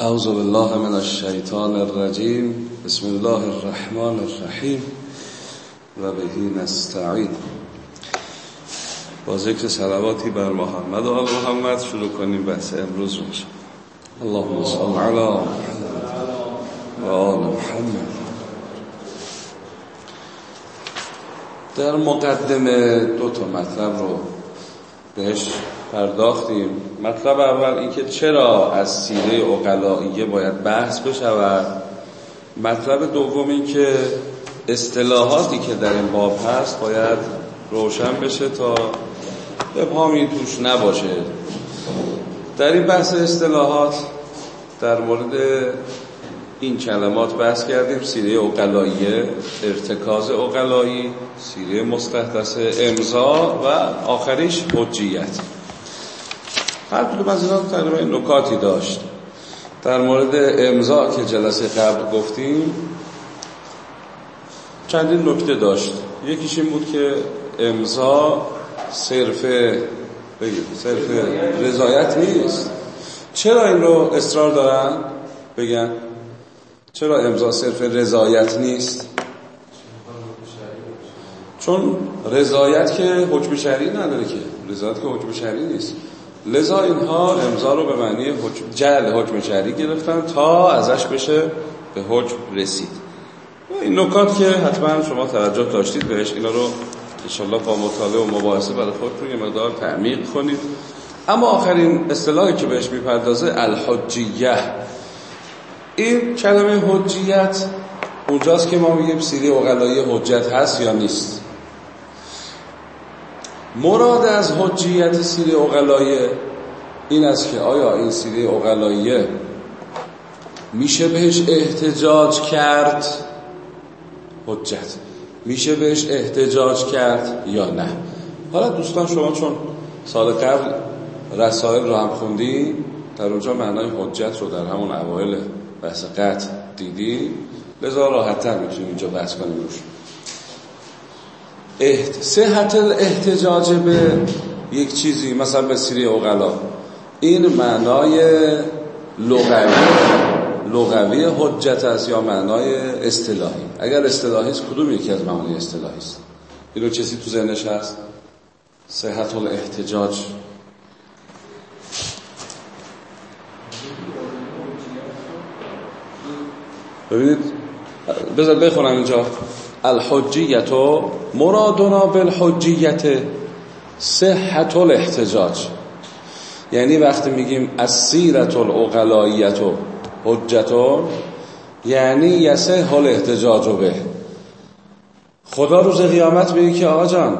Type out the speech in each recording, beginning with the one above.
اعوذ بالله من الشیطان الرجیم بسم الله الرحمن الرحیم و بهی نستعین. با ذکر صلواتی بر محمد و محمد شروع کنیم بحث امروز رو. اللهم صل علی و آل محمد. در مقدمه دو تا مطلب رو بهش پرداختیم. مطلب اول اینکه چرا از سیره اقلائیه باید بحث بشود. مطلب دوم اینکه اصطلاحاتی که در این باب هست باید روشن بشه تا ابهامی توش نباشه. در این بحث اصطلاحات در مورد این کلمات بحث کردیم سیره اقلاییه ارتکاز اقلایی سیره مستحدث امضا و آخریش حجیت. هر کدوم از اینا تقریبا نکاتی داشت. در مورد امضا که جلسه قبل گفتیم چندین نکته داشت. یکیش این بود که امضا صرف بگید صرف رضایت نیست. چرا این رو اصرار دارن؟ بگن. چرا امضا صرف رضایت نیست؟ چون رضایت که حکم شرعی نداره که. رضایت که حکم شرعی نیست. لذا اینها امضا رو به معنی حکم جعل حکم شرعی گرفتن تا ازش بشه به حکم رسید. این نکات که حتما شما توجه داشتید بهش اینا رو انشالله با مطالعه و مباحثه برای خودتون یه مقدار تعمیق کنید. اما آخرین اصطلاحی که بهش می‌پردازه الحجیه. این کلمه حجیت اونجاست که ما میگیم سیری اقلایی حجت هست یا نیست. مراد از حجیت سیری اقلایه این است که آیا این سیری اقلاییه میشه بهش احتجاج کرد؟ حجت. میشه بهش احتجاج کرد یا نه؟ حالا دوستان شما چون سال قبل رسائل رو هم خوندیم در اونجا معنای حجت رو در همون اوایل بحث قطع دیدیم لذا راحتتر می‌تونیم اینجا بحث کنیم روش. احت... صحت احتجاج به یک چیزی مثلا به سیری اقلا این معنای لغوی لغوی حجت است یا معنای اصطلاحی؟ اگر اصطلاحی است کدوم یکی از معانی اصطلاحی است؟ اینو چیزی تو ذهنش هست؟ صحت الاحتجاج. ببینید بذار بخونم اینجا. الحجیت مرادنا بالحجیت صحت الاحتجاج یعنی وقتی میگیم السیرت الاقلاییت حجتون یعنی یسه الاحتجاج به. خدا روز قیامت میگه که آقا جان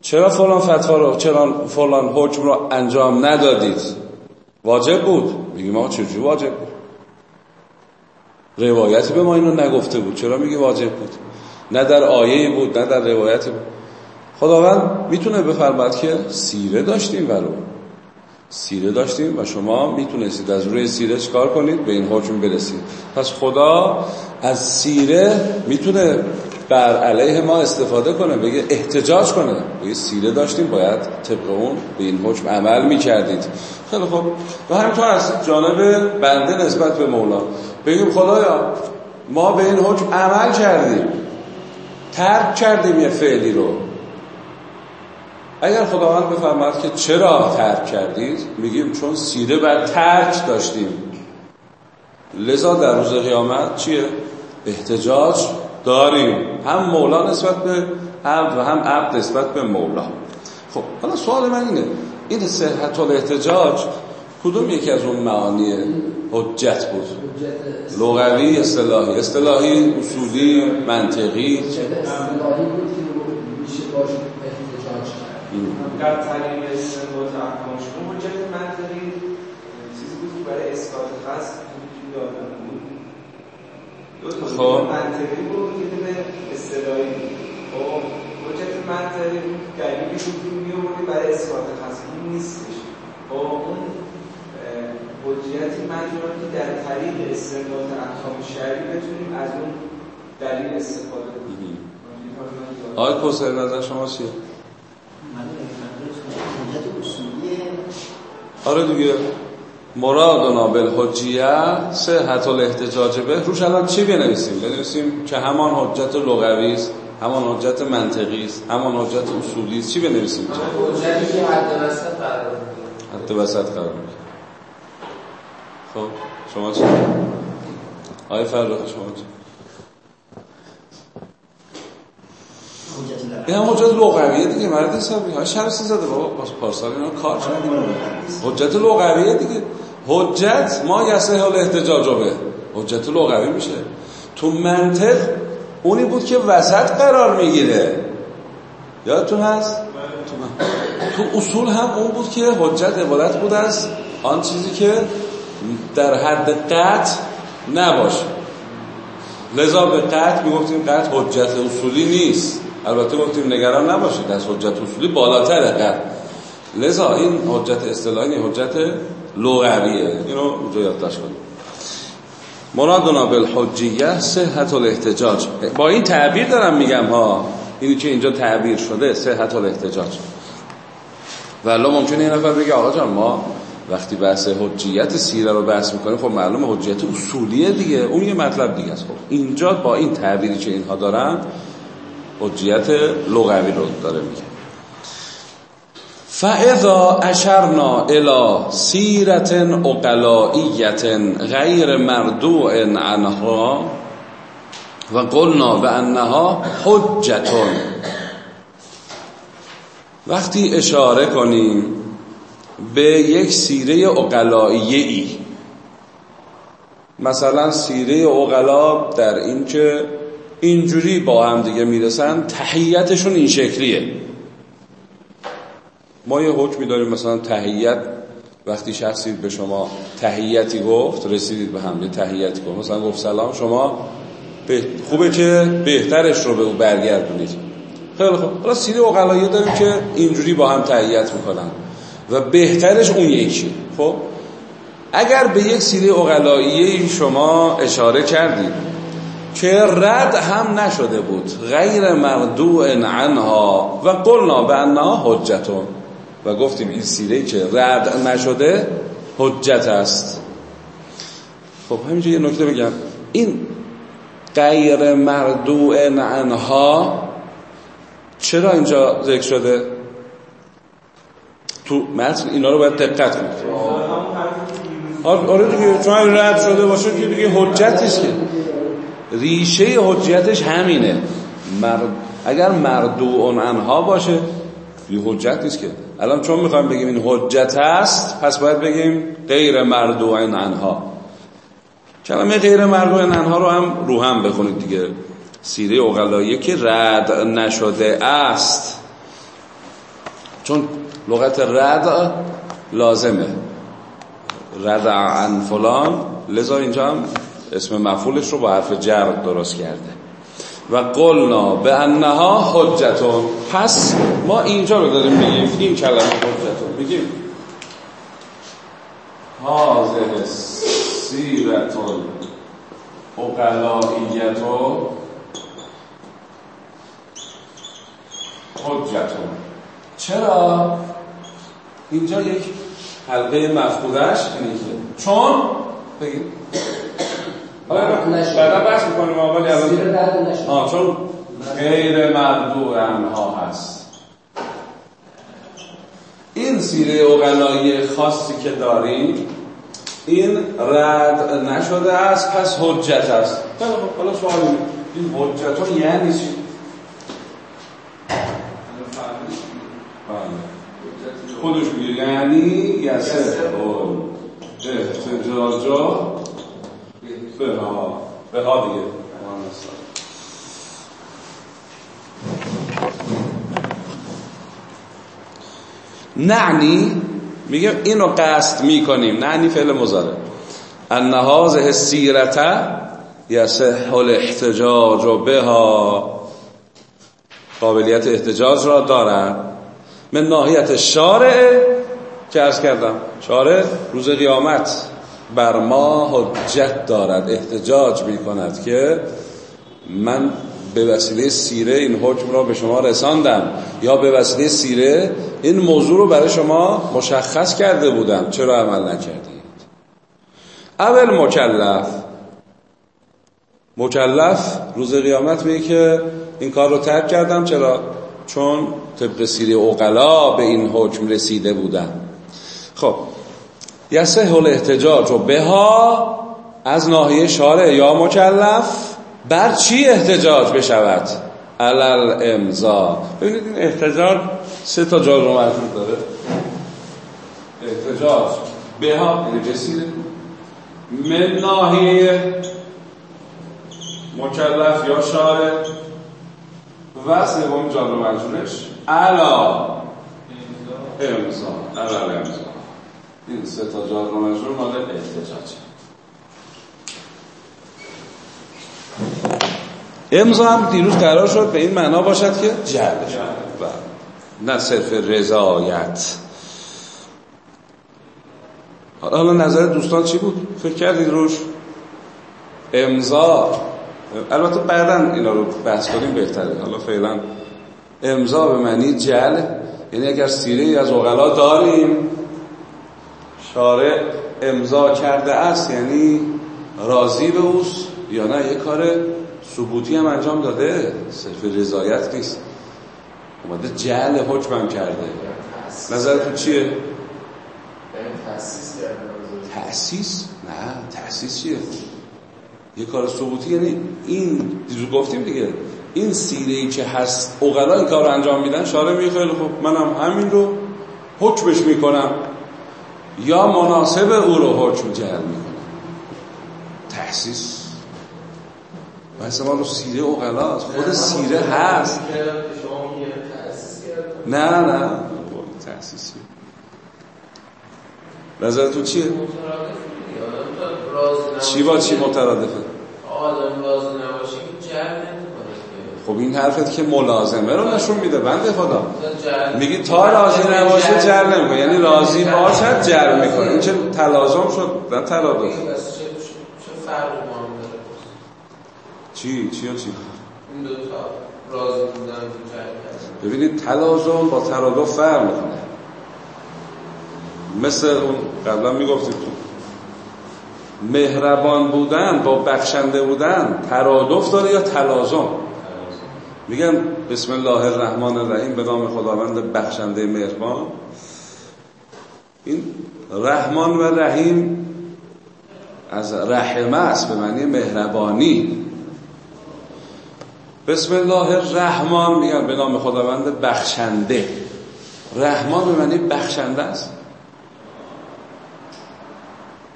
چرا فلان فتوا رو چرا فلان حکم رو انجام ندادید؟ واجب بود. میگیم آقا چجوری واجب بود؟ روایتی به ما اینو نگفته بود. چرا میگه واجب بود؟ نه در آیه بود نه در روایت بود. خداوند می‌تونه بفرماد که سیره داشتیم برو سیره داشتیم و شما می‌تونستید از روی سیره چکار کنید؟ به این حکم برسید. پس خدا از سیره می‌تونه بر علیه ما استفاده کنه بگه احتجاج کنه. بگه سیره داشتیم باید طبق اون به این حکم عمل می‌کردید. خیلی خوب. و همینطور از جانب بنده نسبت به مولا. بگیم خدایا ما به این حکم عمل کردیم. ترک کردیم یه فعلی رو. اگر خداوند بفرماد که چرا ترک کردید؟ میگیم چون سیره بر ترک داشتیم. لذا در روز قیامت چیه؟ احتجاج داریم. هم مولا نسبت به عبد و هم عبد نسبت به مولا. خب حالا سوال من اینه. این صحت الاحتجاج کدوم یکی از اون معانی حجت بود. لغوی اصطلاحی. اصطلاحی اصولی منطقی. در طریق استنباط احکام شما حجت منطقی چیزی بود که برای اثبات خاص بود. دو تا خب. منطقی بود که دونه اصطلاحی خب حجت منطقی بود که می‌آوردی برای اثبات خاص نیستش. خب اون حجیتی منظورم که در طریق استنباط احکام شرعی بتونیم از اون دلیل استفاده کنیم. آقای کوسر نظر شما چیه؟ آره دیگه. مرادنا بالحجیه صحت الاحتجاج به. روش الان چی بنویسیم؟ بنویسیم که همان حجت لغوی است همان حجت منطقی است همان حجت اصولی است. چی بنویسیم؟ حجتی که حد وسط قرار حد وسط قرار خب شما چی؟ آقای فرخ شما چی؟ این هم حجت لغویه دیگه مرد حسابی. های شرسی زده بابا پاس پارسال اینا کار شدیم حجت لغویه دیگه. حجت ما یسه حال احتجاج به. حجت لغوی میشه. تو منطق اونی بود که وسط قرار می‌گیره. یادتون هست؟ تو, من... تو اصول هم اون بود که حجت عبارت بود از آن چیزی که در حد قطع نباشه. لذا به قطع می‌گفتیم قطع حجت اصولی نیست. البته گفتیم نگران نباشید از حجت اصولی بالاتره قطع. لذا این حجت اصطلاحی حجت لغویه. اینو اونجا یادداشت کنیم. مرادنا بالحجیه صحت الاحتجاج با این تعبیر دارم میگم ها. اینی که اینجا تعبیر شده صحت الاحتجاج ولی ممکنه این نفر بگه آقا جان ما وقتی بحث حجیت سیره رو بحث می‌کنیم خب معلومه حجیت اصولیه دیگه. اون یه مطلب دیگه است. خب اینجا با این تعبیری که اینها دارن حجیت لغوی رو داره میگه. فاذا اشرنا الى سیرت اقلائیت غیر مردوع عنها و قلنا به انها حجتون وقتی اشاره کنیم به یک سیره اقلائیه ای. مثلا سیره اقلا در این که اینجوری با هم دیگه می‌رسن تحییتشون این شکلیه. ما یه حکمی داریم مثلا تحییت وقتی شخصی به شما تحییتی گفت رسیدید به هم یه تحییتی گفت. مثلا گفت سلام شما خوبه که بهترش رو به او برگردونید. خیلی خوب. حالا سیره اقلاییه داریم که اینجوری با هم تحییت می‌کنن. و بهترش اون یکی. خب؟ اگر به یک سیره اقلاییه شما اشاره کردید که رد هم نشده بود غیر مردوع عنها و قلنا به انها حجتون. و گفتیم این سیره که رد نشده حجت است. خب همینجا یه نکته بگم. این غیر مردوع عنها چرا اینجا ذکر شده؟ تو متن اینا رو باید دقت کنید آره دیگه چون رد شده باشه که دیگه حجتیست که. ریشه حجتش همینه. مرد اگر مردوع عنها باشه یه حجت نیست که. الان چون می‌خوایم بگیم این حجت است پس باید بگیم غیر مردوع عنها کلمه غیر مردوع عنها رو هم رو هم بخونید دیگه. سیره اغلاییه که رد نشده است. چون لغت رد لازمه. رد عن فلان. لذا اینجا هم اسم مفعولش رو با حرف جر درست کرده. و قلنا به انها حجتون. پس ما اینجا رو داریم میگیم. این کلمه حجتون. میگیم. حاضر سیرتون. اقلائیتو حجتون. چرا؟ اینجا یک حلقه مفقودش اینه که چون بگیم. بعدا بحث می‌کنیم ولی الان آه چون غیر مردوع انها هست. این سیره اقلایی خاصی که داریم این رد نشده است پس حجت است. حالا سوال این حجت یعنی چی؟ خودش میگه. یعنی یسه احتجاجا به ها. به ها دیگه. نعنی میگه اینو قصد می‌کنیم. نعنی فعل مزاره ان هذه سیرته یصح الاحتجاج بها. قابلیت احتجاج را دارد من ناحیت شارع که ارز کردم شارع روز قیامت بر ما حجت دارد احتجاج می کند که من به وسیله سیره این حکم را به شما رساندم یا به وسیله سیره این موضوع رو برای شما مشخص کرده بودم. چرا عمل نکردید؟ اول مکلف. مکلف روز قیامت میگه که این کار رو ترک کردم. چرا؟ چون طبق سیره اقلا به این حکم رسیده بودم خب یسه الاحتجاج و بها از ناحیه شارع یا مکلف بر چی احتجاج بشود؟ علل امضا. ببینید این احتجاج سه تا جا رو داره. احتجاج بها یعنی رسیده. من ناحیه مکلف یا شارع. و سوم جار و مجرورش علا امضا علل امضا. این سه تا جار و مجرور مال احتجاج. امضا هم دیروز قرار شد به این معنا باشد که جلب. شد نه صرف رضایت. حالا نظر دوستان چی بود؟ فکر کردید روش؟ امضا. البته بعدا اینا رو بحث کنیم بهتره. حالا فعلا امضا به معنی جل یعنی اگر سیره از اغلا داریم شارع امضا کرده است یعنی راضی به اوست یا نه یه کار ثبوتی هم انجام داده صرف رضایت نیست اومده جعل حکمم کرده نظرتون چیه؟ تأسیس؟ نه تأسیس چیه؟ یه کار ثبوتی یعنی این دیروز گفتیم دیگه این سیره ای که هست اقلا این کار انجام میدن شاره می خیلی خوب منم همین رو حکمش می‌کنم. یا مناسب او رو حکم جعل می‌کنم. تحسیس بحث ما رو سیره اقلاست خود سیره هست. نه نه. تحسیسی نظرتون چیه؟ چی با چی مترادفه؟ آدم راضی نباشه خب این حرفت که ملازمه رو نشون میده بنده خدا. میگی تا راضی نباشه جر نمی‌کنه. یعنی راضی باشد جر می‌کنه. این چه تلازم شد؟ نه ترادف چی؟ چی چی؟ این دو تا راضی بودن ببینید تلازم با ترادف فرق می‌کنه. مثل اون قبلا می‌گفتید تو. مهربان بودن با بخشنده بودن ترادف داره یا تلازم؟ میگن بسم الله الرحمن الرحیم به نام خداوند بخشنده مهربان. این رحمان و رحیم از رحمه است به معنی مهربانی. بسم الله الرحمن میگن به نام خداوند بخشنده. رحمان به معنی بخشنده است.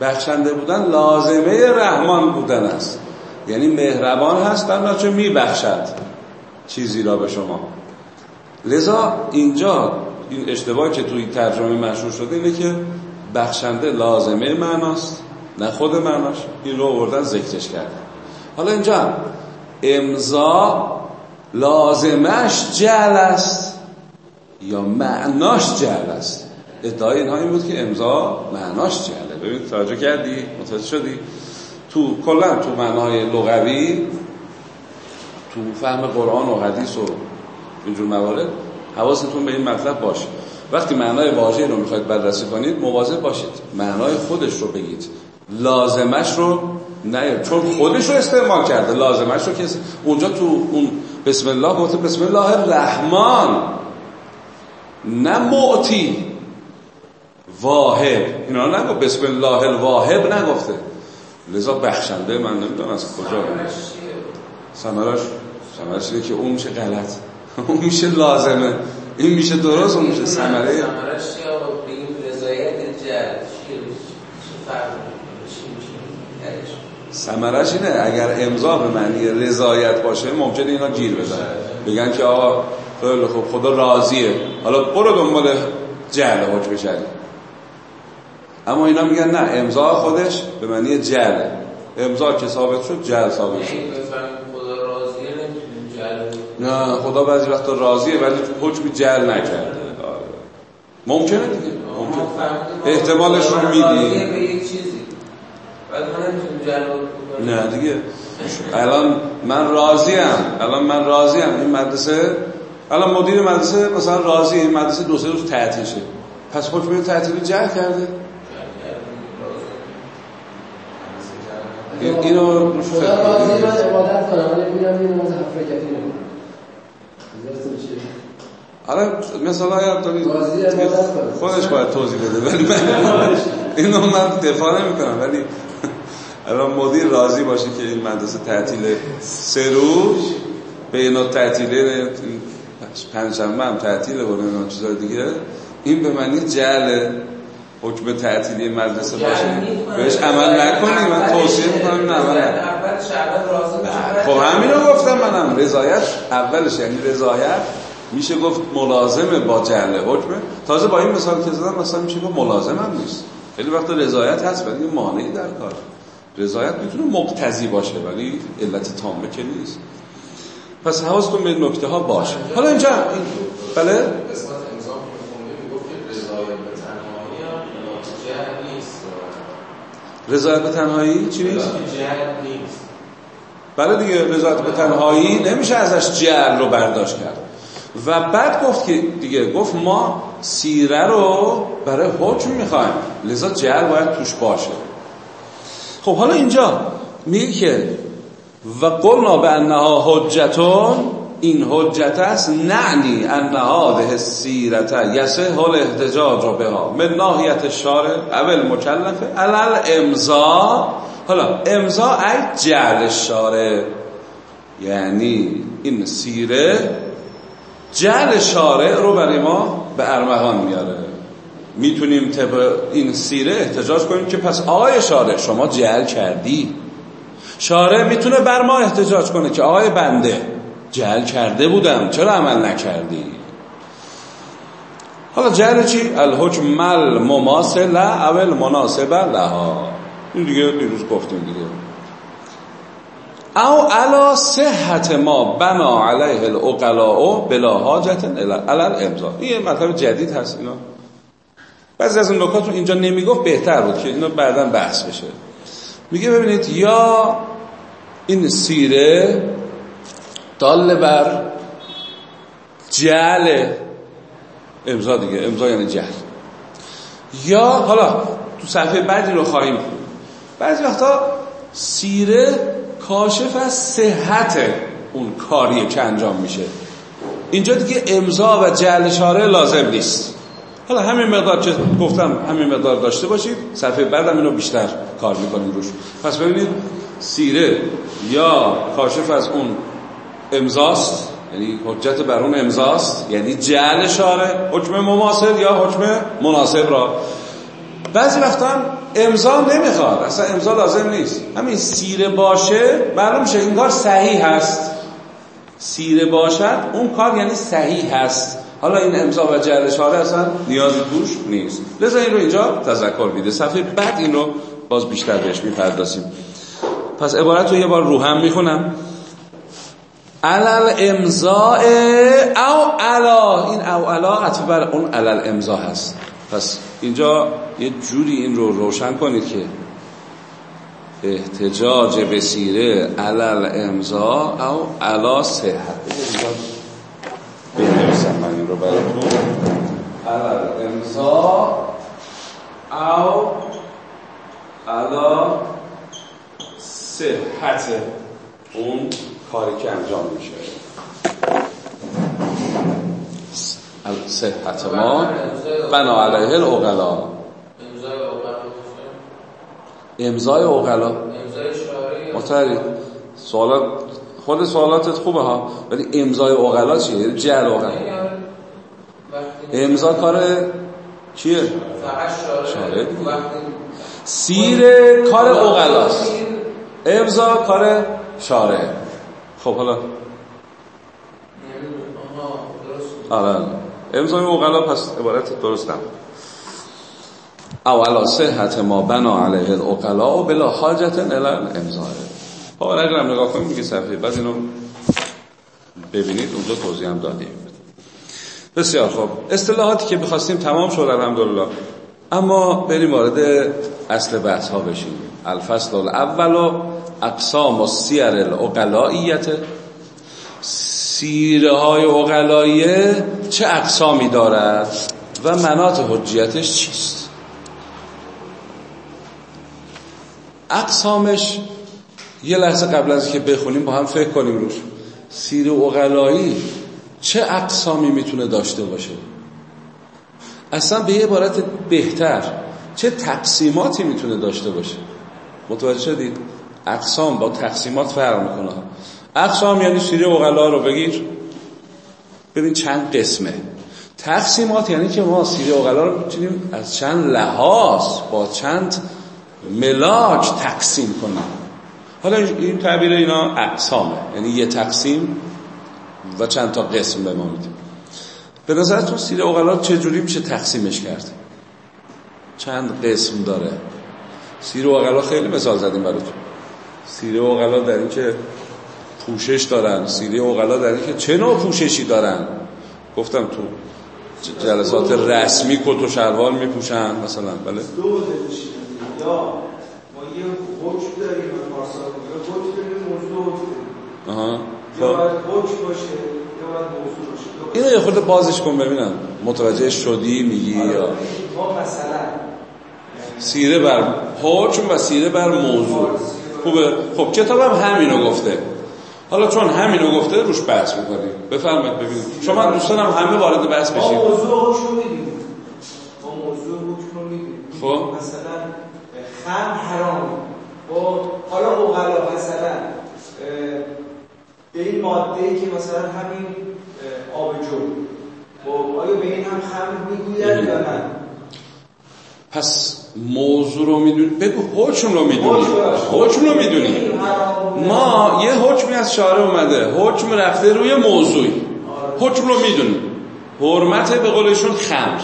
بخشنده بودن لازمه رحمان بودن است. یعنی مهربان هست در نتیجه میبخشد. چیزی را به شما. لذا اینجا این اشتباهی که توی ترجمه مشهور شده اینه که بخشنده لازمه معناست نه خود معناش. این رو آوردن ذکرش کرده حالا اینجا امضا لازمش جعل است یا معناش جعل است؟ ادعای اینها این بود که امضا معناش جعله. ببین توجه کردی؟ متوجه شدی؟ تو کلا تو معنای لغوی تو فهم قرآن و حدیث و اینجور موارد حواستون به این مطلب باشه. وقتی معنای واژه رو می‌خواید بررسی کنید مواظب باشید. معنای خودش رو بگید. لازمش رو نه چون خودش رو استعمال کرده. لازمش رو که اونجا تو اون بسم الله گفته بسم الله الرحمن. نه معتی واهب اینا نگفت. بسم الله الواهب نگفته. لذا بخشنده من نمی‌دونم از کجا. سمراش سمرش؟ اینه که اون میشه غلط. اون میشه لازمه. این میشه درست اون میشه سمره سمرش یا این رضایت جل سمرش اینه اگر امضا به معنی رضایت باشه ممکنه اینا گیر بدن بگن که آقا خیلی خوب خدا راضیه. حالا برو دنبال جهل حکم شدی اما اینا میگن نه امضا خودش به معنی جهل امضا که ثابت شد جهل ثابت شد. نه خدا بعضی وقتا راضیه ولی حکم جل نکرده. ممکنه دیگه ممکنه. احتمالش رو میدی نه دیگه. الان من راضیم. الان من راضیم. این مدرسه الان مدیر مدرسه مثلا راضی این مدرسه دو سه روز تعطیل شه. پس حکم تعطیل جل کرده. این- اینو فکر راضی. من عبادت کنم ولی میرم نمی‌کنم. میشه آره مثلا کنم. خودش باید توضیح بده ولی من اینو من دفاع نمی کنم ولی الان مدیر راضی باشه که این مدرسه تعطیل سه روز بین تعطیله پنجشنبه هم تعطیله و نمی‌دونم چیزای دیگه این به معنی جعل حکم تعطیلی مدرسه باشه بهش عمل نکنی من توصیه می‌کنم این عمل نکنی. اول شعبان راضی خب همینو گفتم منم. رضایت اولش یعنی رضایت میشه گفت ملازمه با جعل حکمه تازه با این مثال که زدم مثلا میشه گفت ملازم هم نیست. خیلی وقت رضایت هست ولی مانعی در کار. رضایت می‌تونه مقتضی باشه ولی علت تامه که نیست. پس حواستون به نکته ها باشه. حالا اینجا این بله رضایت به تنهایی هم جهل نیست. رضایت به تنهایی چی نیست؟ جهل نیست. بله دیگه رضایت به تنهایی نمیشه ازش جعل رو برداشت کرد. و بعد گفت که دیگه گفت ما سیره رو برای حکم می‌خوایم. لذا جعل باید توش باشه. خب حالا اینجا میگه که و قلنا به انها حجتون این حجت است نعنی انها به سیرت یسه حال احتجاج رو بها. من ناحیت شارع اول مکلفه علل امضا حالا امضا جعل شارع. یعنی این سیره جعل شارع رو برای ما به ارمغان میاره. می‌تونیم این سیره احتجاج کنیم که پس آقای شارع شما جعل کردی. شارع می‌تونه بر ما احتجاج کنه که آقای بنده جعل کرده بودم چرا عمل نکردی؟ حالا جعل چی؟ الحکم مماثل اول مناسب لها. این دیگه دیروز گفتیم دیگه. او علا صحت ما بنا علیه الاقلاء بلا حاجت علل امضا این یه مطلب جدید هست اینا. بعضی از این نکات رو اینجا نمی‌گفت بهتر بود که اینا بعدا بحث بشه. میگه ببینید یا این سیره دال بر جعل امضا دیگه. امضا یعنی جعل. یا حالا تو صفحه بعدی رو خواهیم بعضی وقتا سیره کاشف از صحت اون کاریه که انجام میشه. اینجا دیگه امضا و جعل شارع لازم نیست. حالا همین مقدار که گفتم همین مقدار داشته باشید صفحه بعدم اینو بیشتر کار می‌کنیم روش. پس ببینید سیره یا کاشف از اون امضاست یعنی حجت بر اون امضاست یعنی جعل شارع حکم مماثل یا حکم مناسب را. بعضی وقتا هم امضا نمی‌خواد اصلا امضا لازم نیست. همین سیره باشه معلوم میشه این کار صحیح هست. سیره باشد اون کار یعنی صحیح هست. حالا این امضا و جعل شارع اصلا نیازی توش نیست. لذا این رو اینجا تذکر بیده صفحه بعد این رو باز بیشتر بهش می‌پردازیم. پس عبارت رو یه بار رو هم می‌خونم. علل امضاء او علا. این او علا بر اون علل امضا هست. پس اینجا یه جوری این رو روشن کنید که احتجاج به سیره علل امضا او علا صحت. بنویسم من این رو براتون علل امضا او علا صحت. اون کاری که انجام میشه. صحت ما. بنا علیه الاغلا امضای اغلا متحری سوالات خود سوالاتت خوبه ها ولی امضای اغلا چیه؟ یعنی جعل اغلا امضا کار دیگه. وقتی سیر کار اغلاست امضا کار شارع خب حالا. آره. امضای اوغلا پس عبارت درست نبود او علا صحت ما بنا علیه الاقلا و بلا حاجت الى امضای خب اگرم نگاه کنیم دیگه صفحه بعد اینو ببینید اونجا توضیح هم دادیم. بسیار خب اصطلاحاتی که می‌خواستیم تمام شد الحمدلله. اما بریم وارد اصل بحث ها بشیم. الفصل الاول و اقسام و سیر الاقلائیت سیره های اقلاییه چه اقسامی دارد و منات حجیتش چیست؟ اقسامش یه لحظه قبل از که بخونیم با هم فکر کنیم روش. سیر اقلایی چه اقسامی می‌تونه داشته باشه؟ اصلا به یه عبارت بهتر چه تقسیماتی می‌تونه داشته باشه؟ متوجه شدید؟ اقسام با تقسیمات فرق می‌کنه. اقسام یعنی سیره اقلا رو بگیر. ببین چند قسمه. تقسیمات یعنی که ما سیره اقلا رو می‌تونیم از چند لحاظ با چند ملاک تقسیم کنیم. حالا این تعبیر اینا اقسامه. یعنی یه تقسیم و چند تا قسم به ما میدیم به نظرتون سیره اقلا چجوری میشه تقسیمش کرد؟ چند قسم داره؟ سیره اقلا خیلی مثال زدیم براتون. سیره اقلا در این که پوشش دارن. سیره اقلا در این که چه نوع پوششی دارن؟ گفتم تو جلسات رسمی کت و شلوار میپوشن مثلا بله؟ دو یا ما یه حکم داریم پارسال یا حکم داریم موضوع آها. یا خب. باید حکم باشه یا باید موضوع باشه. اینو یه خورده بازش کن ببینم. متوجه شدی؟ میگی؟ یا؟ ما مثلا سیره بر حکم و سیره بر موضوع. خوبه. خب کتابم همینو گفته. حالا چون همینو گفته روش بحث می‌کنیم. بفرمایید ببینید شما دوستانم همه وارد بحث ما بشید موضوع حکم رو میدیم ما موضوع رو میدیم خب. مثلا خم حرام. و حالا اوغلا مثلا به این ماده ای که مثلا همین اه، آبجو و آیا به این هم خمر می‌گوید یا نه؟ پس موضوع رو می‌دونی؟ بگو حکم رو می‌دونی. حکم. رو می‌دونی. ما یه حکمی از شارع اومده. حکم رفته روی موضوعی. حکم رو می‌دونی حرمت به قولشون خمر.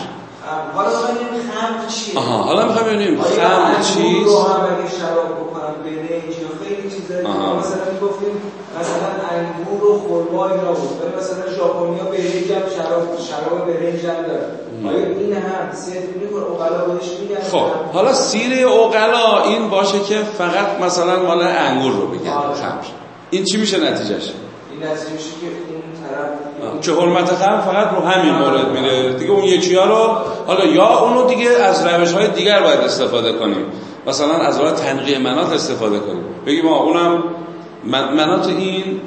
خمر چیه؟ آها حالا می‌خوام ببینیم خمر چیز؟ رو هم اگه شراب بکنم برنج یا خیلی چیزایی مثلا می‌گفتیم مثلا انگور و خرما اینا بود. ولی مثلا ژاپنیا برنج هم شراب شراب برنج هم آیا این هم صرف می‌کنه؟ اوغلا بهش میگن خب حالا سیره اوقلا این باشه که فقط مثلا مال انگور رو بگن. آره. خمر این چی میشه نتیجهش؟ این نتیجه میشه که اون طرف که حرمت خمر فقط رو همین مورد میره. دیگه اون یکی ها رو حالا یا اونو دیگه از روش های دیگر باید استفاده کنیم. مثلا از راه تنقیه منات استفاده کنیم. بگیم آه اونم من- منات این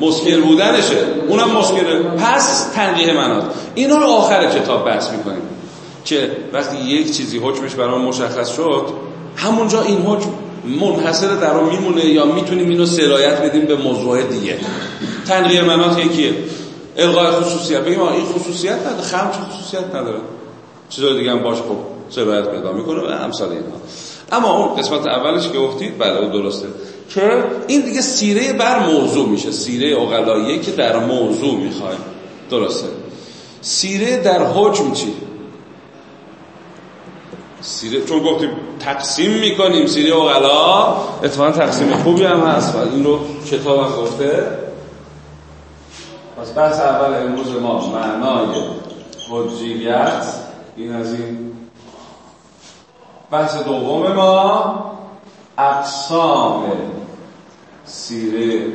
مسکر بودنشه. اونم مسکره پس تنقیه منات. اینا رو آخر کتاب بحث می‌کنیم. که وقتی یک چیزی حکمش برای مشخص شد همونجا این حکم منحصر در اون میمونه یا می‌تونیم اینو سرایت بدیم به موضوع دیگه. تنقیه منات یکیه الغای خصوصیت. بگیم این خصوصیت نداره. خمر خصوصیت نداره. چیزای دیگه هم باش خب سرایت پیدا می‌کنه و امثال اینها اما اون قسمت اولش که گفتید بله درسته. که این دیگه سیره بر موضوع میشه. سیره اقلاییه که در موضوع می‌خوایم. درسته. سیره در حکم چی؟ سیره چون گفتیم تقسیم می‌کنیم سیره اقلا اتفاقا تقسیم خوبی هم هست و این رو کتاب هم گفته. پس بحث اول امروز ما معنای حجیت این از این بحث دوم ما اقسام سیره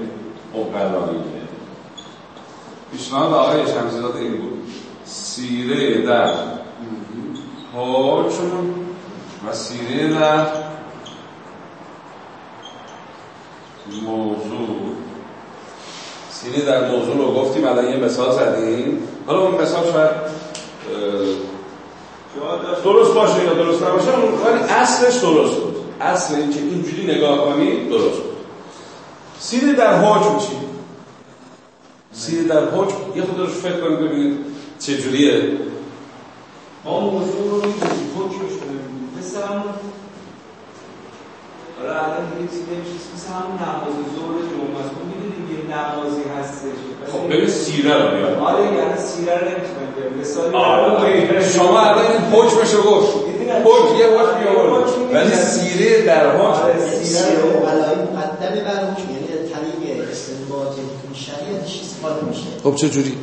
اقلاییه پیشنهاد آقای شمسیزاده این بود. سیره در حکم و سیره در موضوع. سیره در موضوع رو گفتیم الان یه مثال زدیم. حالا اون مثال شاید درست باشه یا درست نباشه ولی اصلش درست بود. اصل این که اینجوری نگاه کنید درست بود. سیره در حکم چی؟ سیره در حکم یه خود روش فکر کنید ببینید چجوریه ما موضوع رو می‌دونیم حکمش رو می‌دونیم مثل همون آره الان دیگه چیزی نمیشه مثل همون نماز ظهر جمعه است. ما می‌دونیم یه نمازی هستش. خب ببین سیره رو بیار. آره یعنی سیره رو نمی‌تونم بیارم. مثالی آره شما الان این حکمش رو گفت حکم یه حکم یه حکم ولی سیره در حکم آره سیره رو اوغلایی مقدمه بر حکم یعنی طریق استنباط حکم شریعتش استفاده میشه. خب چجوری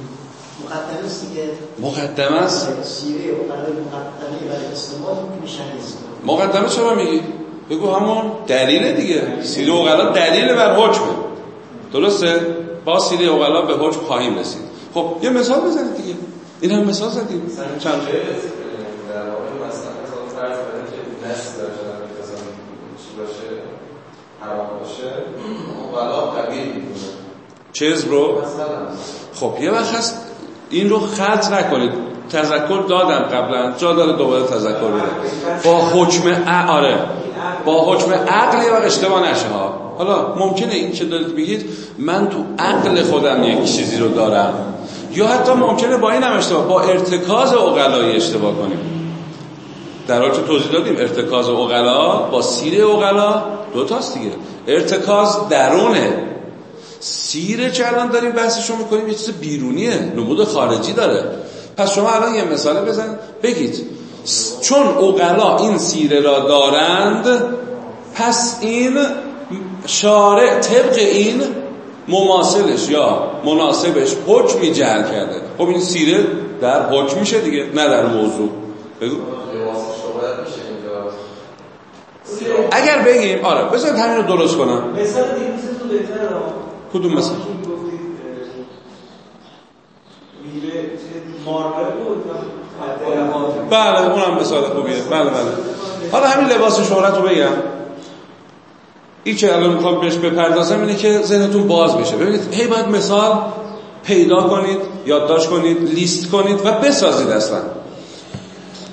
مقدمه است دیگه. مقدمه است سیره اوغلایی مقدمه بر استنباط حکم شریعت استفاده مقدمه چرا میگی؟ بگو همون دلیل دیگه. سیره اوغلا دلیل بر حکمه درسته؟ با سیره اوغلا به حکم خواهیم رسید. خب یه مثال بزنید دیگه. این هم مثال زدیم. چند. در واقع مثلا مثلا فرض بدن که نسل داشتن مثلا چی باشه؟ حرام باشه. اقلا قبیل می‌کنه. چیز رو؟ مثلا. خب یه وقت هست این رو خلط نکنید. تذکر دادم قبلا. جا داره دوباره تذکر بده با حکم ع- آره. با حکم عقل وقت اشتباه نشه ها. حالا ممکنه این که دارید بگید من تو عقل خودم یک چیزی رو دارم. یا حتی ممکنه با این هم اشتباه. با ارتکاز اقلایی اشتباه کنیم. در حال که توضیح دادیم ارتکاز اقلا با سیر اقلا دو تاست دیگه. ارتکاز درونه. سیره که الان داریم بحثشو می‌کنیم یه چیز بیرونیه نمود خارجی داره. پس شما الان یه مثال بزن بگید چون اقلا این سیره را دارند پس این شارع طبق این مماثلش یا مناسبش حکمی جعل کرده. خب این سیره در حکم میشه دیگه نه در موضوع. بگو. اگر بگیم آره بذارید همین رو درست کنم. مثال بهتره ها. کدوم یا بله اونم مثال خوبیه. بله بله. حالا همین لباس شهرت رو بگم. این که الان می‌خوام بهش بپردازم اینه که ذهنتون باز بشه. ببینید هی باید مثال پیدا کنید یادداشت کنید لیست کنید و بسازید اصلا.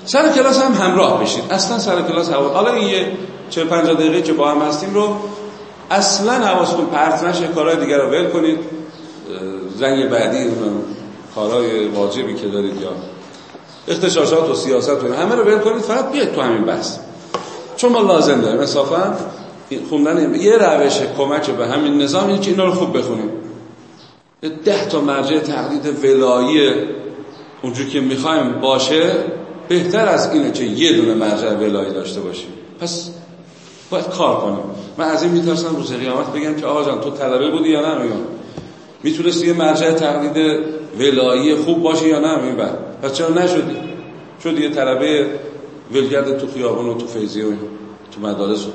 سر کلاس هم همراه بشید. اصلا سر کلاس حوا حالا این یه 40 50 دقیقه که با هم هستیم رو اصلا حواستون پرت نشه کارهای دیگر رو ول کنید. زنگ بعدی کارهای واجبی که دارید یا اختشاشات و سیاست و همه رو ول کنید فقط بیاید تو همین بحث. چون ما لازم داریم انصافا خوندن یه روش کمک به همین نظام اینه که اینا رو خوب بخونیم. ده تا مرجع تقلید ولایی اونجور که می‌خوایم باشه بهتر از اینه که یه دونه مرجع ولایی داشته باشیم. پس باید کار کنیم. من از این میترسم روز قیامت بگم که آقا تو طلبه بودی یا نه میگم می‌تونستی یه مرجع تقلید ولایی خوب باشه یا نه میبر پس چرا نشدی؟ شدی یه طلبه ولگرد تو خیابان و تو فیضی و تو مدارس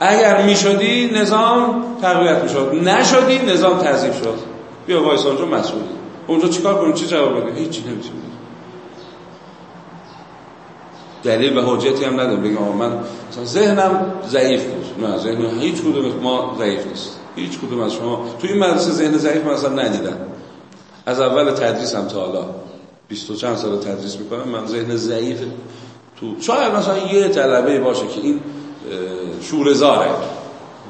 اگر می‌شدی نظام تقویت می‌شد. نشدی نظام تضعیف شد. بیا وایسا اونجا مسئولی. اونجا چیکار کنیم؟ چی جواب بده هیچی نمی‌تونی دلیل و حجتی هم ندارم. بگم من مثلا ذهنم ضعیف بود. نه ذهن هیچ کدوم ما ضعیف نیست. هیچ کدوم از شما تو این مدرسه ذهن ضعیف من اصلا ندیدم. از اول تدریسم تا حالا. 20 و چند سال تدریس می‌کنم من ذهن ضعیف تو شاید مثلا یه طلبه باشه که این شورزاره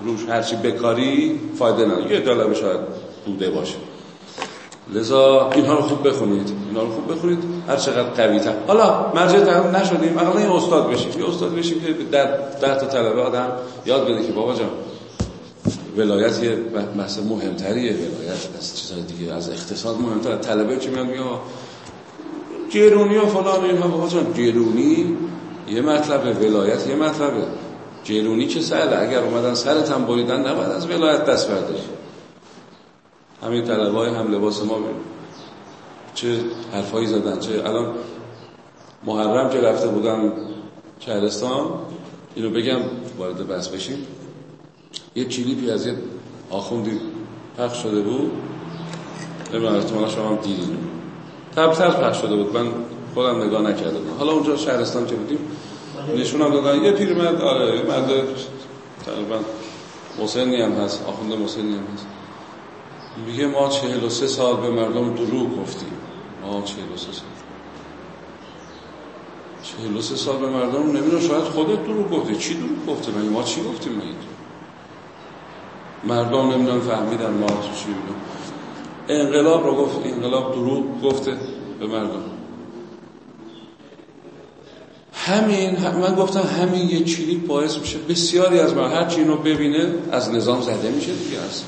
روش هرچی بکاری فایده نداره. یه طلبه شاید بوده باشه. لذا اینها رو خوب بخونید. اینها رو خوب بخونید. هر چقدر قوی تر حالا مرجع تمام نشدیم. اقلا یه استاد بشیم. یه استاد بشیم که در ده تا طلبه آدم یاد بده که بابا جان ولایت یه بحث مهمتریه. ولایت از چیزهای دیگه از اقتصاد مهمتر طلبه که میاد میگه آقا جرونی و فلان اینها. بابا جان جرونی یه مطلبه. ولایت یه مطلبه. جرونی که سهله. اگر اومدن سرت هم بریدن نباید از ولایت دست برداری همین طلبه هم لباس ما ببین. چه حرفایی زدن چه الان محرم که رفته بودن شهرستان اینو بگم وارد بحث بشیم. یه کلیپی از یه آخوندی پخش شده بود. نمی‌دونم احتمالا شما هم دیدین. تبتر پخش شده بود. من خودم نگاه نکرده بودم. حالا اونجا شهرستان که بودیم نشون هم دادن. یه پیرمرد آره مرد تقریبا مسنی هم هست آخونده مسنی هم هست. میگه ما 43 سال به مردم دروغ گفتیم. ما 43 سال. 43 سال به مردم نمی‌دونم شاید خودت دروغ گفتی. چی دروغ گفته مگه ما چی گفتیم مگه؟ مردم نمی‌دونم فهمیدن ما تو چی بودیم انقلاب رو گفت انقلاب دروغ گفته به مردم. همین هم- من گفتم همین یه کلیپ باعث میشه. بسیاری از مردم هر چی اینو ببینه از نظام زده میشه دیگه از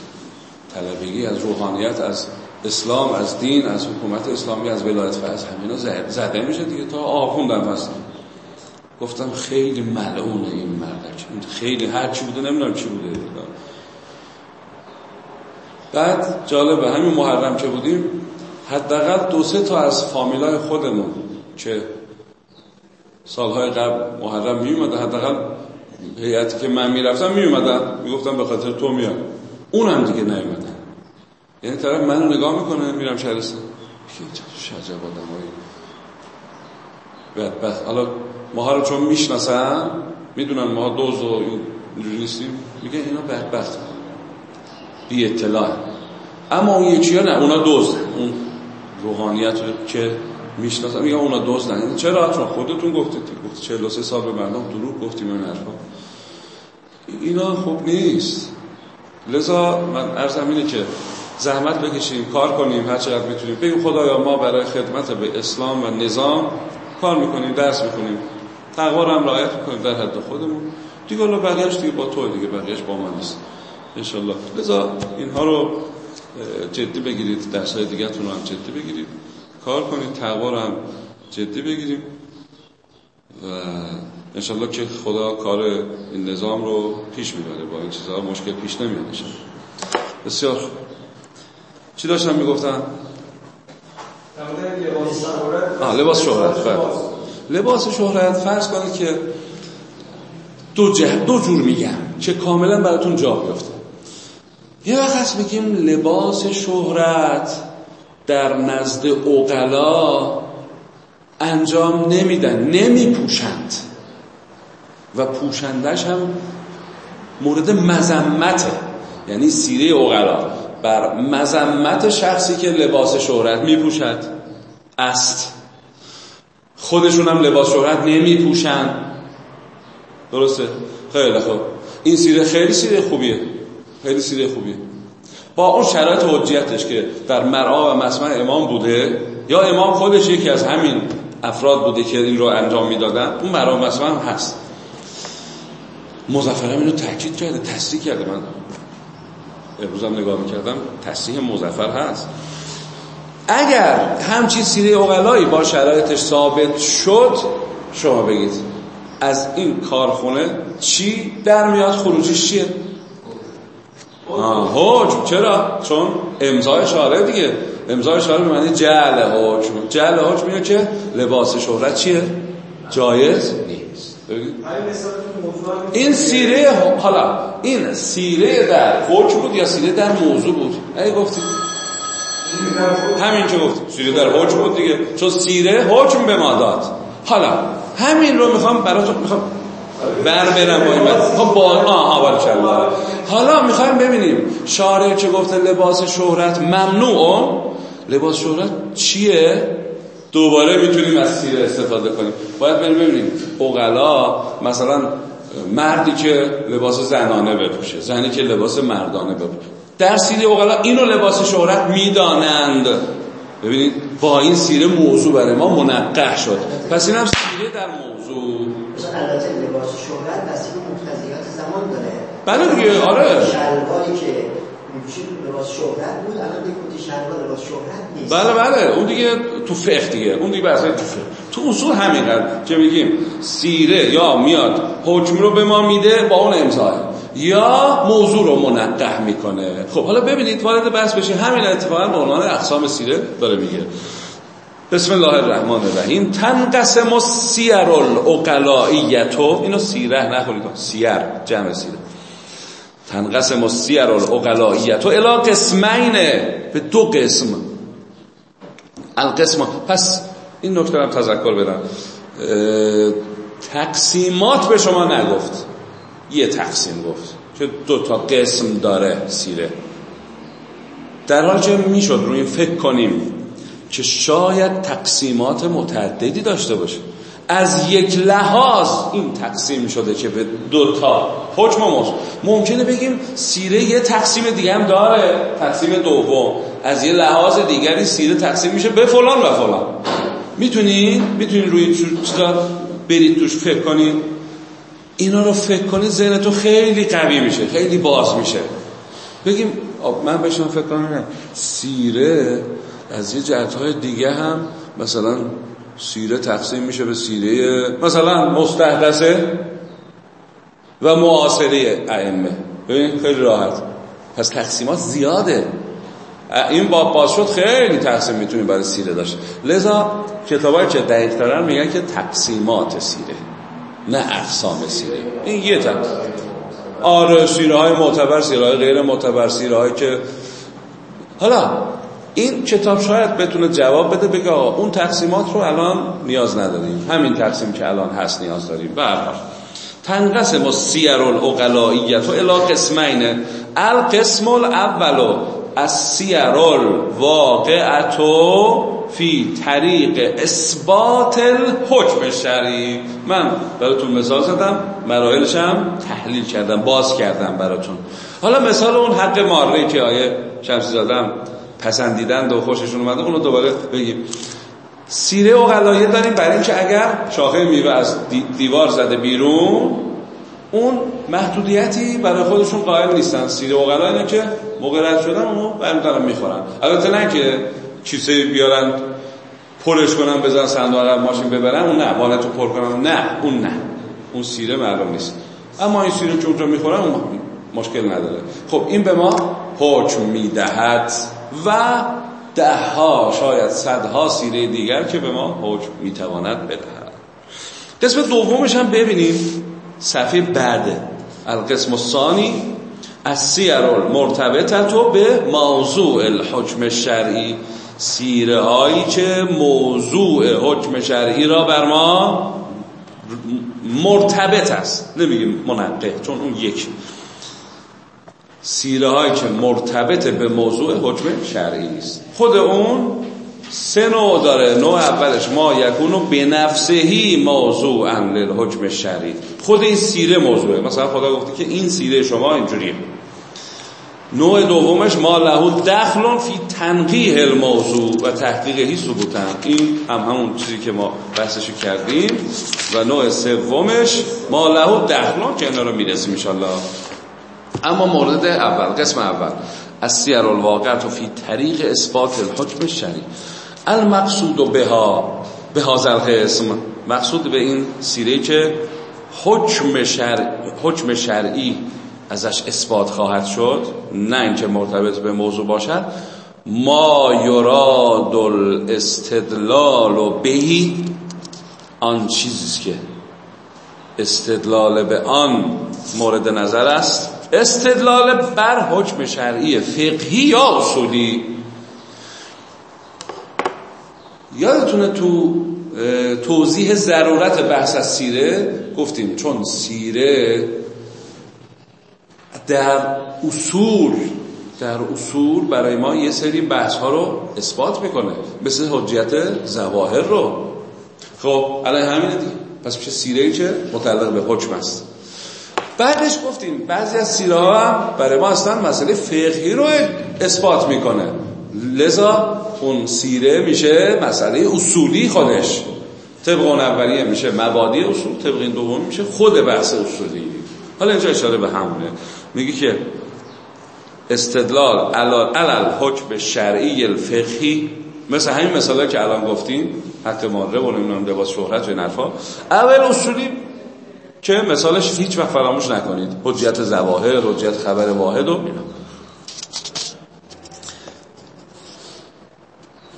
طلبگی از روحانیت از اسلام از دین از حکومت اسلامی از ولایت فقط همینا زده میشه دیگه تا آخوندم هستم گفتم خیلی ملعونه این مردک خیلی هر چی بوده نمی‌دونم چی بوده. بعد جالبه همین محرم که بودیم حداقل دو سه تا از فامیلای خودمون که سالهای قبل محرم می اومدن حداقل هیئتی که من می‌رفتم می اومدن می‌گفتم به خاطر تو میام. اونم دیگه نیومدن. یعنی طرف منو نگاه می‌کنه میرم شهرستان میگه شجب آدمایی. بعد بس حالا ماها رو چون می‌شناسن می‌دونن ماها دوز و این اینجوری نیستیم. میگن اینا بدبخت. بی اطلاع اما اون یکی ها نه اونا دوزن اون روحانیت رو که می‌شناسن میگن اونا دوزن یعنی چرا چون خودتون گفتید گفت 43 سال به مردم دروغ گفتیم این حرفا. اینا خوب نیست. لذا من ارزم اینه که زحمت بکشیم کار کنیم هر چقدر می‌تونیم. بگیم خدایا ما برای خدمت به اسلام و نظام کار می‌کنیم درس می‌کنیم تقوا هم رعایت می‌کنیم در حد خودمون. دیگه حالا بقیه‌اش دیگه با تو دیگه بقیه‌اش با ما نیست. انشالله. لذا اینها رو جدی بگیرید درسای دیگه‌تون رو هم جدی بگیرید. کار کنید تقوا هم جدی بگیریم. و انشالله که خدا کار این نظام رو پیش می‌بره. با این چیزها مشکل پیش نمیاد بسیار چی داشتم می‌گفتم؟ لباس شهرت. بله. لباس شهرت فرض کنید که دو جه دو جور میگم که کاملا براتون جا بیفته. یه وقت میگیم لباس شهرت در نزد اوقلا انجام نمیدن نمیپوشند. و پوشندش هم مورد مزمته یعنی سیره اوقلا بر مزمت شخصی که لباس شهرت میپوشد است. خودشون هم لباس شهرت نمیپوشن. درسته؟ خیلی خوب. این سیره خیلی سیره خوبیه. خیلی سیره خوبیه. با اون شرایط حجیتش که در مرعا و مسمع امام بوده یا امام خودش یکی از همین افراد بوده که این رو انجام می‌دادن اون مرعا و مسمع هم هست. مزفرم اینو تاکید کرده تصدیق کرده. من امروزم نگاه می‌کردم تصریح مزفر هست. اگر همچین سیره اقلایی با شرایطش ثابت شد شما بگید از این کارخونه چی در میاد؟ خروجش چیه؟ حجم چرا؟ چون امضای شارع دیگه. امضای شارع به معنی جعل حجم جعل حجم میگه که لباس شهرت چیه؟ جایز نیست. این سیره حالا این سیره در حکم بود یا سیره در موضوع بود؟ ای گفتی. همین که گفتی. سیره در حکم بود دیگه. چون سیره حکم به ما داد. حالا همین رو می‌خوام براتون می‌خوام بر برم با این خب با آها حالا می‌خوایم ببینیم. شارع چه گفته لباس شهرت ممنوع. لباس شهرت چیه؟ دوباره می‌تونیم از سیره استفاده کنیم. باید بریم ببینیم. اقلا مثلا مردی که لباس زنانه بپوشه زنی که لباس مردانه بپوشه. در سیره اقلا اینو لباس شهرت می‌دانند. ببینید با این سیره موضوع برای ما منقه شد. پس این هم سیره در موضوع. البته لباس شهرت بسیار مقتضیات زمان داره. بله دیگه آره. شلواری که بله بله اون دیگه تو فقه دیگه اون دیگه بحث تو فقه. تو اصول همینقدر که میگیم سیره یا میاد حکم رو به ما میده با اون امضا. یا موضوع رو منقح می‌کنه. خب حالا ببینید وارد بحث بشیم. همین اتفاقا به عنوان اقسام سیره داره میگه. بسم الله الرحمن الرحیم. تنقسم السیر العقلائیتو اینو سیره نخونید سیر جمع سیره. تنقسم السیر العقلائیتو الا قسمین به دو قسم. القسم پس این نکته هم تذکر بدم. تقسیمات به شما نگفت. یه تقسیم گفت که دو تا قسم داره سیره. در که می‌شد روی فکر کنیم که شاید تقسیمات متعددی داشته باشه. از یک لحاظ این تقسیم شده که به دو تا حکم موضوع ممکنه بگیم سیره یه تقسیم دیگه هم داره تقسیم دوم. از یه لحاظ دیگری سیره تقسیم میشه به فلان و فلان. می‌تونین؟ می‌تونین روی چیزا برید توش فکر کنین. اینا رو فکر کنید ذهنتون خیلی قوی میشه خیلی باز میشه. بگیم من بهشون فکر کنم سیره از یه جهتهای دیگه هم مثلا سیره تقسیم میشه به سیره مثلا مستحدثه و معاصره ائمه. ببین خیلی راحت. پس تقسیمات زیاده. این باب باز شد خیلی تقسیم می‌تونیم برای سیره داشت لذا کتابایی که دقیق میگن که تقسیمات سیره نه اقسام سیره. این یه تقسیم آره سیره های معتبر سیره های غیر معتبر سیره های که حالا این کتاب شاید بتونه جواب بده بگه آقا اون تقسیمات رو الان نیاز نداریم. همین تقسیم که الان هست نیاز داریم. به تنقسم سیر الاغلائیت و الا قسمین. القسم الاول السیر الواقعت فی طریق اثبات الحکم شرعی. من براتون مثال زدم مراحلش تحلیل کردم باز کردم براتون. حالا مثال اون حق ماره که آیه شمسی زادم پسندیدند و خوششون اومده اونو دوباره بگیم. سیره اقلایه داریم برای اینکه اگر شاخه میوه از دیوار زده بیرون اون محدودیتی برای خودشون قائل نیستن. سیره اقلا اینه که موقع شدن اونو برمیدارن می‌خورن. البته نه که کیسه بیارن پرش کنن بزن صندوق ماشین ببرن اون نه. والتو پر کنن نه. اون نه. اون سیره معلوم نیست. اما این سیره که اونجا می‌خورن اون مشکل نداره. خب این به ما حکم می‌دهد. و ده ها شاید صدها سیره دیگر که به ما حکم می‌تواند بدهد. قسم دومش هم ببینیم. صفحه بعده القسم الثانی. از سیر مرتبطت به موضوع الحکم شرعی. سیره هایی که موضوع حکم شرعی را بر ما مرتبط است. نمیگیم منقه چون اون یک. سیره هایی که مرتبط به موضوع حکم شرعی است خود اون سه نوع داره. نوع اولش ما یکونو به نفسهی موضوع ان حکم شرعی. خود این سیره موضوعه. مثلا خدا گفته که این سیره شما اینجوریه. نوع دومش ما له دخل فی تنقیح الموضوع و تحقیقهی ثبوتن این هم همون چیزی که ما بحثشو کردیم. و نوع سومش ما له دخل که اینا رو می‌رسیم انشالله اما مورد اول قسم اول. از سیر الواقعت و فی طریق اثبات الحکم شرعی المقصود بها به هازل قسم مقصود به این سیره که حکم, شرع حکم شرعی ازش اثبات خواهد شد نه اینکه مرتبط به موضوع باشد. ما یراد الاستدلال و بهی آن چیزی که استدلال به آن مورد نظر است. استدلال بر حکم شرعی فقهی یا اصولی. یادتونه تو توضیح ضرورت بحث از سیره گفتیم چون سیره در اصول در اصول برای ما یه سری بحث ها رو اثبات می‌کنه مثل حجیت زواهر رو. خب الان همینه دیگه. پس میشه سیره که متعلق به حکم است. بعدش گفتیم بعضی از سیره ها هم برای ما اصلا مسئله فقهی رو اثبات می‌کنه. لذا اون سیره میشه مسئله اصولی خودش. طبق اون اولیه میشه مبادی اصول طبق این دوم میشه خود بحث اصولی. حالا اینجا اشاره به همونه. میگی که استدلال علال حکم شرعی الفقهی مثل همین مثاله که الان گفتیم حتی ماره و نمی‌دونم لباس شهرت و این اول اصولی که مثالش هیچ وقت فراموش نکنید. حجیت زواهر حجیت خبر واحد و اینا.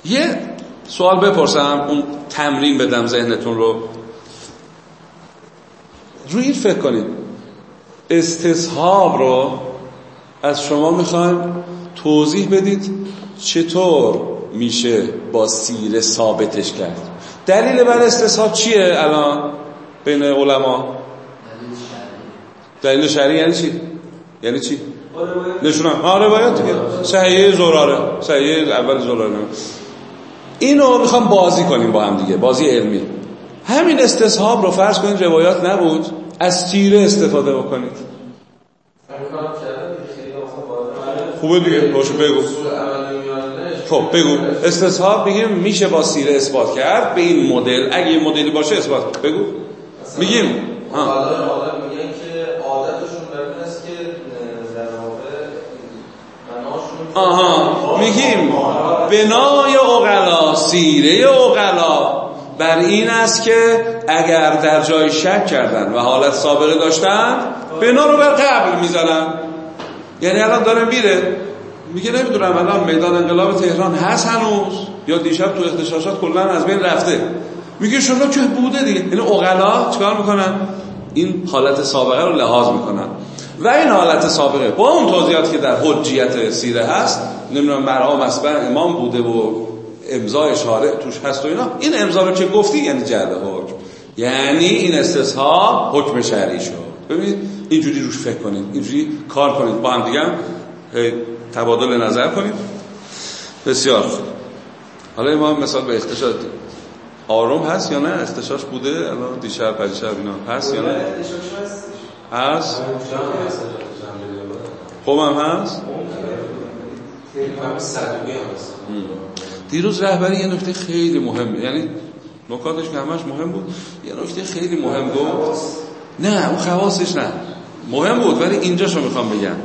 یه سوال بپرسم اون تمرین بدم ذهنتون رو. روی این فکر کنید. استصحاب رو از شما می‌خوایم توضیح بدید چطور میشه با سیره ثابتش کرد. دلیل بر استصحاب چیه الان بین علما؟ دلیل شرعی یعنی چی؟ یعنی چی؟ نشونم. ها روایت دیگه. صحیح زراره. صحیح اول زراره. اینو می‌خوام بازی کنیم با هم دیگه. بازی علمی. همین استصحاب رو فرض کنید روایات نبود. از سیره استفاده بکنید. خوبه دیگه. باشو بگو. خب بگو. استصحاب میگیم میشه با سیره اثبات کرد به این مدل. اگه این مدلی باشه اثبات. بگو. میگیم. ها. آها میگیم بنای اقلا سیره اقلا بر این است که اگر در جای شک کردن و حالت سابقه داشتن بنا رو بر قبل می‌زنن. یعنی الان داره میره. میگه نمی‌دونم الان میدان انقلاب تهران هست هنوز یا دیشب تو اختشاشات کلا از بین رفته. میگه شما که بوده دیگه. یعنی اقلا چکار می‌کنن؟ این حالت سابقه رو لحاظ می‌کنن. و این حالت سابقه. با اون توضیحات که در حجیت سیره هست نمی‌دونم مرها مسبن امام بوده و امضای شارع توش هست و اینا این امضا رو که گفتی یعنی جرده حکم. یعنی این استصحاب حکم شرعی شد. ببینید اینجوری روش فکر کنید اینجوری کار کنید. با هم دیگه تبادل نظر کنید. بسیار خوب. حالا ما مثال به اختشاش آروم هست یا نه؟ اختشاش بوده؟ الان دیشب پریشب اینا هست یا نه؟ هست؟ خوب هم هست؟ دیروز رهبری یه نکته خیلی مهم یعنی نکاتش که همش مهم بود یه نکته خیلی مهم گفت نه اون خواستش نه. مهم بود ولی اینجاشو می‌خوام بگم.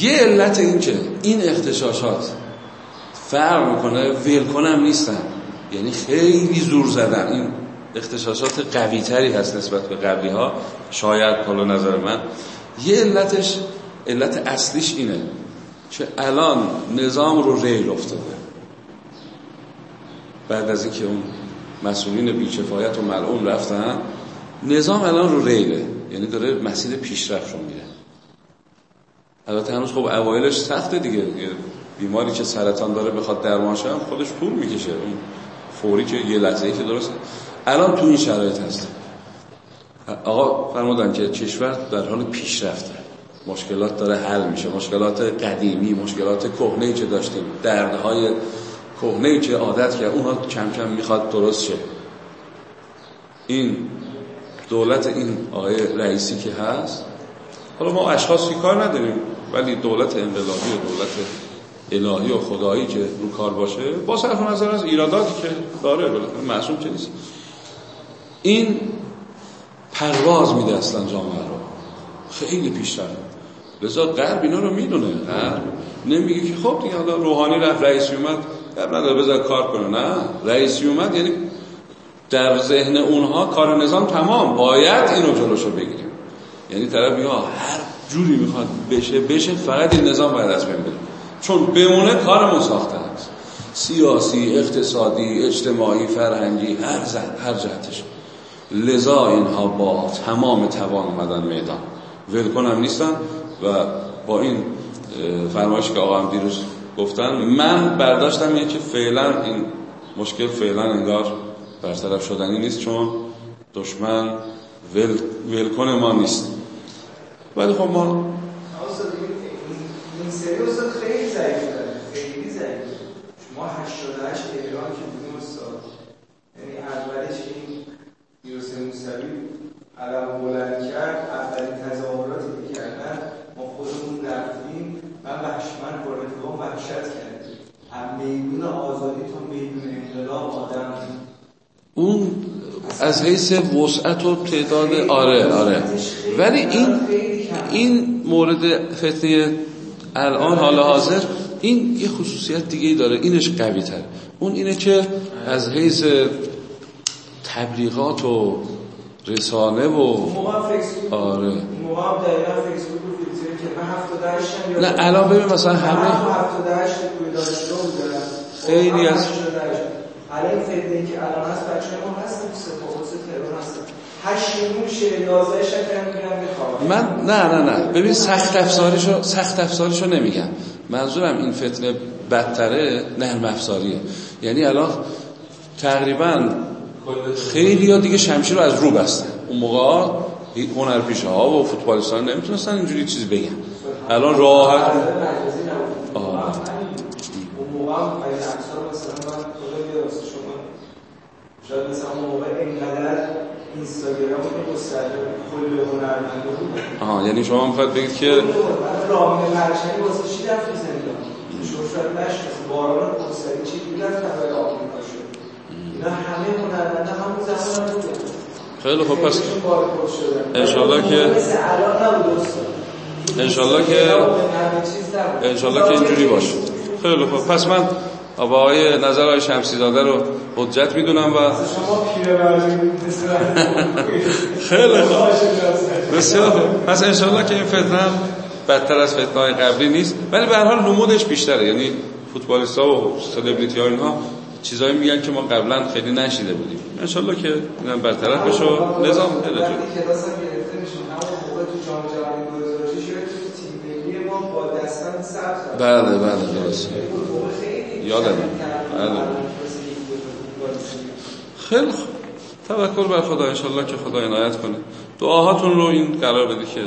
یه علت این که این اختشاشات فرق می‌کنه ولکنم نیستن. یعنی خیلی زور زدن. این اختشاشات قوی تری هست نسبت به قبلی ها شاید حالا نظر من. یه علتش علت اصلیش اینه که الان نظام رو ریل افتاده. بعد از اینکه اون مسئولین بیکفایت و ملعون رفتن نظام الان رو ریله. یعنی داره مسیر پیشرفت رو میره. البته هنوز خب اوایلش سخته دیگه. بیماری که سرطان داره بخواد درمان شه خودش طول می‌کشه. اون فوری که یه لحظه که درست الان تو این شرایط هست آقا فرمودن که کشور در حال پیشرفته. مشکلات داره حل میشه. مشکلات قدیمی مشکلات کهنه که داشتیم. دردهای کهنه که عادت کرد. اونها کم کم می‌خواد درست شه. این دولت این آقای رئیسی که هست حالا ما اشخاصی کار نداریم ولی دولت انقلابی و دولت الهی و خدایی که رو کار باشه با صرف نظر از ایراداتی که داره معصوم که نیست. این پرواز میده اصلا جامعه رو. خیلی پیشتر لذا غرب اینا رو می‌دونه نمیگه که خب دیگه حالا روحانی رفت رئیسی اومد قبل نداره بذار کار کنه نه؟ رئیسی اومد یعنی در ذهن اونها کار نظام تمام. باید اینو جلوشو بگیریم یعنی طرف میگه هر جوری می‌خواد بشه بشه فقط این نظام باید از بین بره. چون بمونه کارمون ساخته است. سیاسی اقتصادی اجتماعی فرهنگی هر زد هر جهتش. لذا اینها با تمام توان اومدن میدان. ولکن هم نیستن و با این فرمایش که آقا هم دیروز گفتن من برداشتم اینه که فعلا این مشکل فعلا انگار برطرف شدنی نیست چون دشمن ول, ولکن ما نیست. ولی خب ما این سری خیلی ضعیف خیلی ضعیف. شما 88 ایران که بودیم استاد یعنی اولش این یوسف موسوی علم بلند کرد اولین تظاهراتی که کردن ما خودمون رفتیم من وحش من قربت وحشت کردیم. هم میدون آزادی تا میدون انقلاب آدم اون از حیث وسعت و تعداد آره آره. ولی این این مورد فتنه الان حال حاضر این یه خصوصیت دیگه داره اینش قوی تر اون اینه که از حیث تبلیغات و رسانه و آره. نه الان ببین مثلا همه خیلی از الان فتنه که الان هست بچه ما هستن سپاهوس هستن. من نه نه نه. ببین سخت افزاریشو سخت افزاریشو نمیگم. منظورم این فتنه بدتره نرم افزاریه. یعنی الان تقریبا خیلی ها دیگه شمشیر رو از رو بستن. اون موقع هنرپیشه ها و فوتبالیستان نمی‌تونستن اینجوری چیزی بگن. الان راحت آره شما شاید مثلا اون موقع اینقدر اینستاگرام رو گسترده کل هنرمنده بود. آها یعنی شما می‌خواید بگید که رامین پرچمی واسه چی رفت زندان؟ شاید نشناسه باران خسروی چی بود رفت برای همه هنرمنده همون زمان خیلی خب پس انشالله که انشالله که انشالله که اینجوری باشه. خیلی خب پس من با آقای نظر آقای شمسی زاده رو حجت می‌دونم و خیلی خوب. بسیار خوب. پس انشالله که این فتنه بدتر از فتنه های قبلی نیست. ولی به هر حال نمودش بیشتره. یعنی فوتبالیست ها و سلبریتی ها اینها چیزایی میگن که ما قبلا خیلی نشیده بودیم. انشالله که اینم برطرف بشه و نظام پیدا شد بله بله درست یادم بله. خیلی خوب. توکل بر خدا انشالله که خدا عنایت کنه. دعاهاتون رو این قرار بده که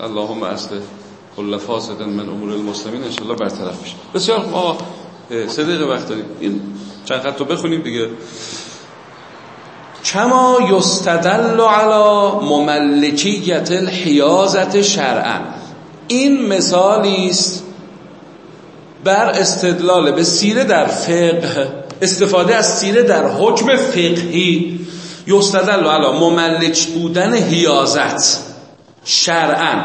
اللهم اصل کل فاسد من امور المسلمین انشالله برطرف بشه. بسیار ما سه دقیقه وقت داریم این چند خط رو بخونیم دیگه. کما یستدل علی مملکیت الحیازت شرعا. این مثالی است بر استدلال به سیره در فقه استفاده از سیره در حکم فقهی. یستدل علی مملک بودن حیازت شرعا.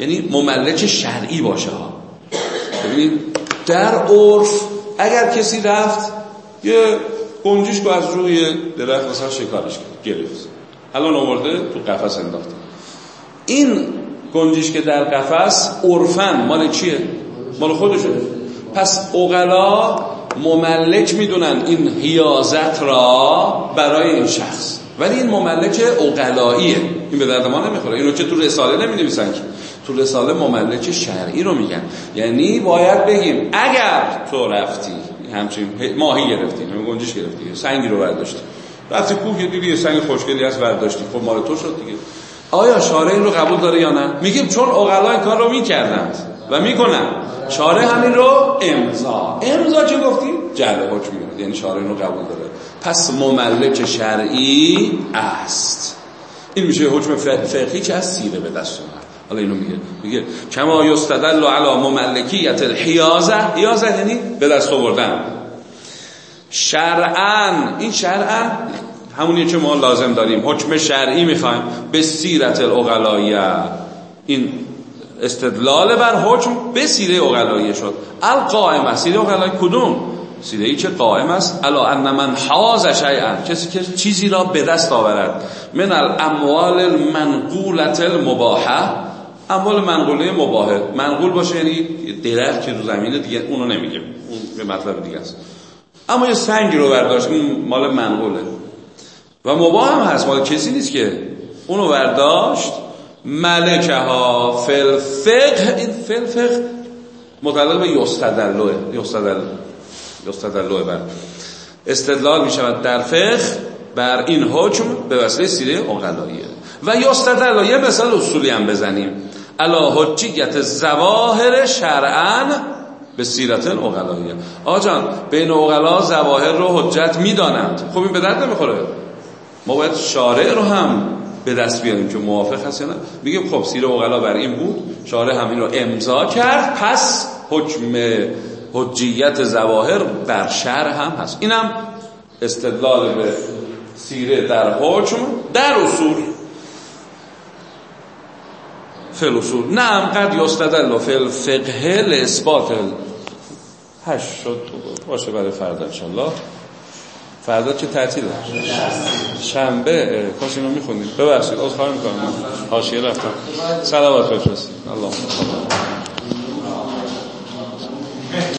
یعنی مملک شرعی باشه ها. ببینید در عرف اگر کسی رفت یه گنجشک از روی درخت مثلا شکارش گرفت الان آورده تو قفس انداخته. این گنجشک در قفس عرفن مال چیه؟ مال خودشه. پس اغلا مملک می‌دونن این حیازت را برای این شخص. ولی این مملک اقلاییه. این به درد ما نمی‌خوره. اینو که تو رساله نمی نویسن که. تو رساله مملک شرعی رو میگن. یعنی باید بگیم اگر تو رفتی همچین ماهی گرفتی همین گنجش گرفتی سنگی رو برداشتی رفتی کوه دیدی یه سنگ خوشگلی از برداشتی. خب مال تو شد دیگه. آیا شارع این رو قبول داره یا نه؟ میگیم چون اقلا این کار رو می‌کردند و می‌کنن. شارع همین رو امضا. امضا چه گفتی؟ جعل حکم میاد یعنی شارع این رو قبول داره. پس مملک شرعی است. این میشه حکم فقهی که از سیره به دست اومد. حالا اینو میگه. میگه کما یستدل علی مملکیت الحیازه حیازه یعنی به دست آوردن. شرعا این شرعا همونیه که ما لازم داریم. حکم شرعی می‌خوایم. به سیرت الاغلایه. این استدلال بر حکم به سیره اغلایه شد. القائمه. سیره اغلایه کدوم؟ سیره ای که قائم است؟ الا ان من حاز شیئا. کسی که چیزی را به دست آورد. من الاموال المنقولت المباحه اموال منقوله مباحه منقول باشه یعنی درخت که رو زمینه دیگه اونو نمیگه. اون به مطلب دیگه است. اما یه سنگی رو برداشت این مال منقوله. و مباح هم هست مال کسی نیست که اونو برداشت. ملکه ها فلفقه این فلفقه متعلق به یستدلوه. یستدل یستدلوه بر. استدلال می شود در فقه بر این حکم به وسیله سیره اقلاییه. و یستدل یه مثال اصولی هم بزنیم. علا حجیت زواهر شرعا به سیرت اقلاییه آجان بین اقلا زواهر رو حجت می‌دانند. خب این به درد نمی‌خوره. ما باید شارع رو هم به دست بیاریم که موافق هست یا نه. میگیم خب سیر اقلا بر این بود. شارع همین رو امضا کرد. پس حکم حجیت زواهر بر شرع هم هست. اینم استدلال به سیره در حکم. در اصول فل اصول. نعم قد یستدل فل فقه لاثبات هشت شد باشه برای فردا انشالله فردا چه تعطیله؟ شنبه. کاش اینو می‌خونید ببخشید از خواهی می‌کنم. حاشیه رفتم. سلامات بفرستید الله